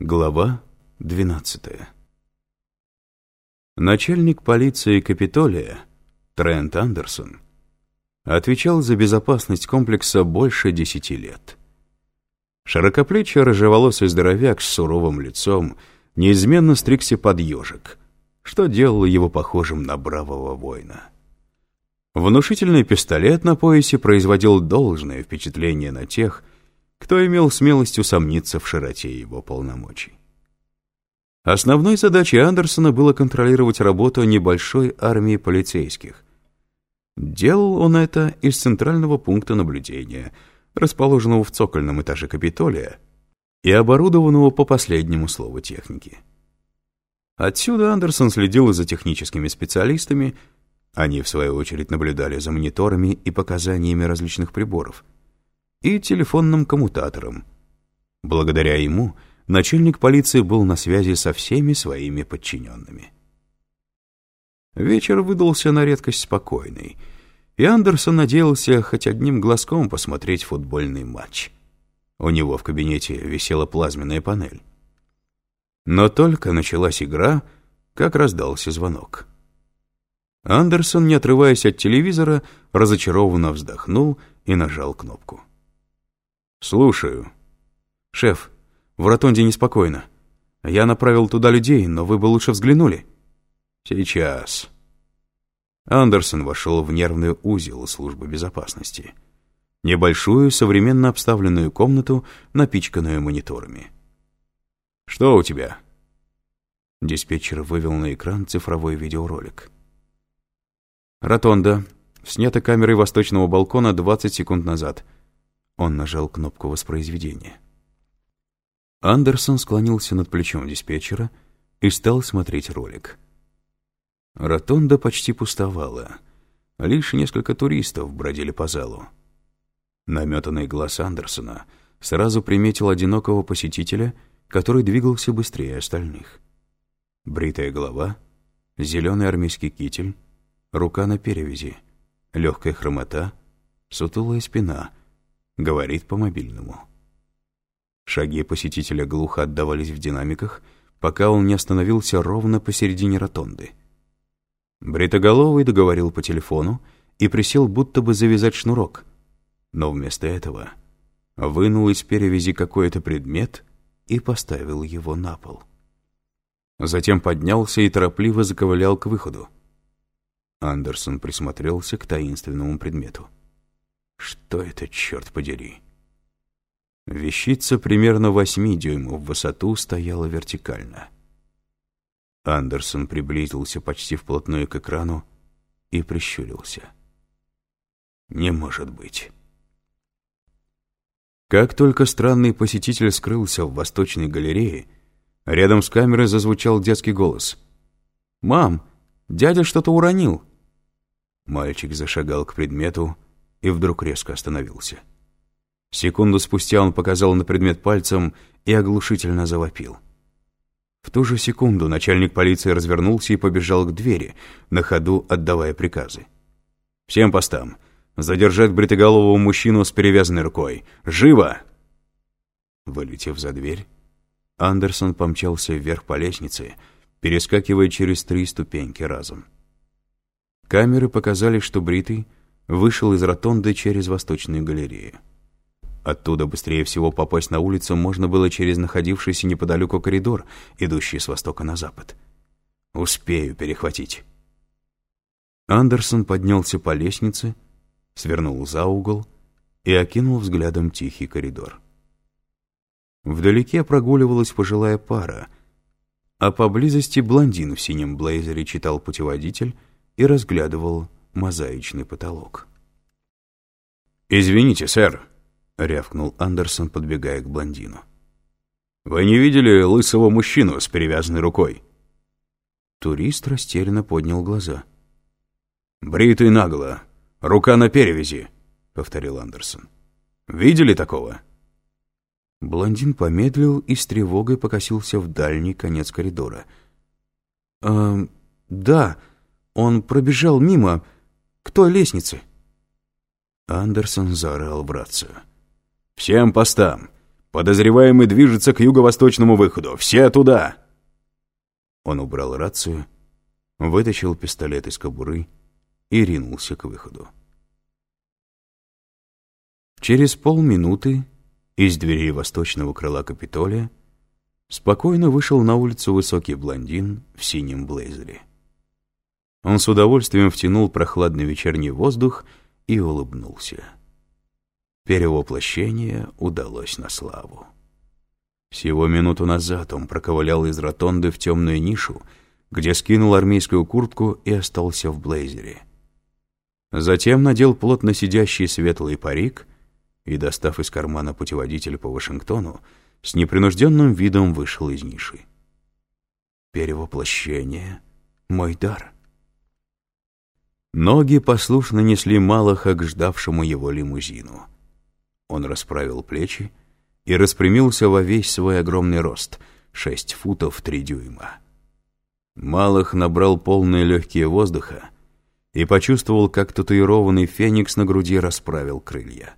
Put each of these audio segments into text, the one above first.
Глава 12 Начальник полиции Капитолия Трент Андерсон отвечал за безопасность комплекса больше десяти лет. Широкоплечий рыжеволосый здоровяк с суровым лицом неизменно стригся под ежик, что делало его похожим на бравого воина. Внушительный пистолет на поясе производил должное впечатление на тех, кто имел смелость усомниться в широте его полномочий. Основной задачей Андерсона было контролировать работу небольшой армии полицейских. Делал он это из центрального пункта наблюдения, расположенного в цокольном этаже Капитолия и оборудованного по последнему слову техники. Отсюда Андерсон следил за техническими специалистами, они, в свою очередь, наблюдали за мониторами и показаниями различных приборов — и телефонным коммутатором. Благодаря ему начальник полиции был на связи со всеми своими подчиненными. Вечер выдался на редкость спокойный, и Андерсон надеялся хоть одним глазком посмотреть футбольный матч. У него в кабинете висела плазменная панель. Но только началась игра, как раздался звонок. Андерсон, не отрываясь от телевизора, разочарованно вздохнул и нажал кнопку. «Слушаю». «Шеф, в ротонде неспокойно. Я направил туда людей, но вы бы лучше взглянули». «Сейчас». Андерсон вошел в нервный узел службы безопасности. Небольшую, современно обставленную комнату, напичканную мониторами. «Что у тебя?» Диспетчер вывел на экран цифровой видеоролик. «Ротонда. Снята камерой восточного балкона 20 секунд назад. Он нажал кнопку воспроизведения. Андерсон склонился над плечом диспетчера и стал смотреть ролик. Ротонда почти пустовала. Лишь несколько туристов бродили по залу. Наметанный глаз Андерсона сразу приметил одинокого посетителя, который двигался быстрее остальных. Бритая голова, зеленый армейский китель, рука на перевязи, легкая хромота, сутулая спина — Говорит по мобильному. Шаги посетителя глухо отдавались в динамиках, пока он не остановился ровно посередине ротонды. Бритоголовый договорил по телефону и присел будто бы завязать шнурок, но вместо этого вынул из перевязи какой-то предмет и поставил его на пол. Затем поднялся и торопливо заковылял к выходу. Андерсон присмотрелся к таинственному предмету. Что это, черт подери? Вещица примерно восьми дюймов в высоту стояла вертикально. Андерсон приблизился почти вплотную к экрану и прищурился. Не может быть. Как только странный посетитель скрылся в восточной галерее, рядом с камерой зазвучал детский голос. «Мам, дядя что-то уронил!» Мальчик зашагал к предмету, и вдруг резко остановился. Секунду спустя он показал на предмет пальцем и оглушительно завопил. В ту же секунду начальник полиции развернулся и побежал к двери, на ходу отдавая приказы. «Всем постам! Задержать бритоголового мужчину с перевязанной рукой! Живо!» Вылетев за дверь, Андерсон помчался вверх по лестнице, перескакивая через три ступеньки разом. Камеры показали, что Бритый вышел из ротонды через Восточную галерею. Оттуда быстрее всего попасть на улицу можно было через находившийся неподалеку коридор, идущий с востока на запад. «Успею перехватить». Андерсон поднялся по лестнице, свернул за угол и окинул взглядом тихий коридор. Вдалеке прогуливалась пожилая пара, а поблизости блондин в синем блейзере читал путеводитель и разглядывал мозаичный потолок. «Извините, сэр», — рявкнул Андерсон, подбегая к блондину. «Вы не видели лысого мужчину с перевязанной рукой?» Турист растерянно поднял глаза. «Бритый нагло, рука на перевязи», — повторил Андерсон. «Видели такого?» Блондин помедлил и с тревогой покосился в дальний конец коридора. «Э, «Да, он пробежал мимо, к той лестнице. Андерсон заорал в рацию. «Всем постам! Подозреваемый движется к юго-восточному выходу. Все туда!» Он убрал рацию, вытащил пистолет из кобуры и ринулся к выходу. Через полминуты из дверей восточного крыла Капитолия спокойно вышел на улицу высокий блондин в синем блейзере. Он с удовольствием втянул прохладный вечерний воздух и улыбнулся. Перевоплощение удалось на славу. Всего минуту назад он проковылял из ротонды в темную нишу, где скинул армейскую куртку и остался в блейзере. Затем надел плотно сидящий светлый парик и, достав из кармана путеводитель по Вашингтону, с непринужденным видом вышел из ниши. Перевоплощение — мой дар. Ноги послушно несли Малаха к ждавшему его лимузину. Он расправил плечи и распрямился во весь свой огромный рост — шесть футов три дюйма. Малах набрал полные легкие воздуха и почувствовал, как татуированный феникс на груди расправил крылья.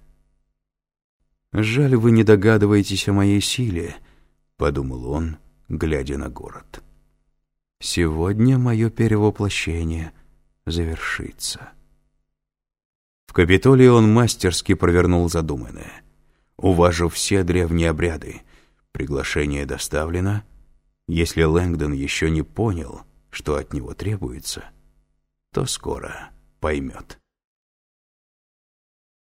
«Жаль, вы не догадываетесь о моей силе», — подумал он, глядя на город. «Сегодня мое перевоплощение — завершится. В Капитолии он мастерски провернул задуманное. Уважив все древние обряды, приглашение доставлено. Если Лэнгдон еще не понял, что от него требуется, то скоро поймет.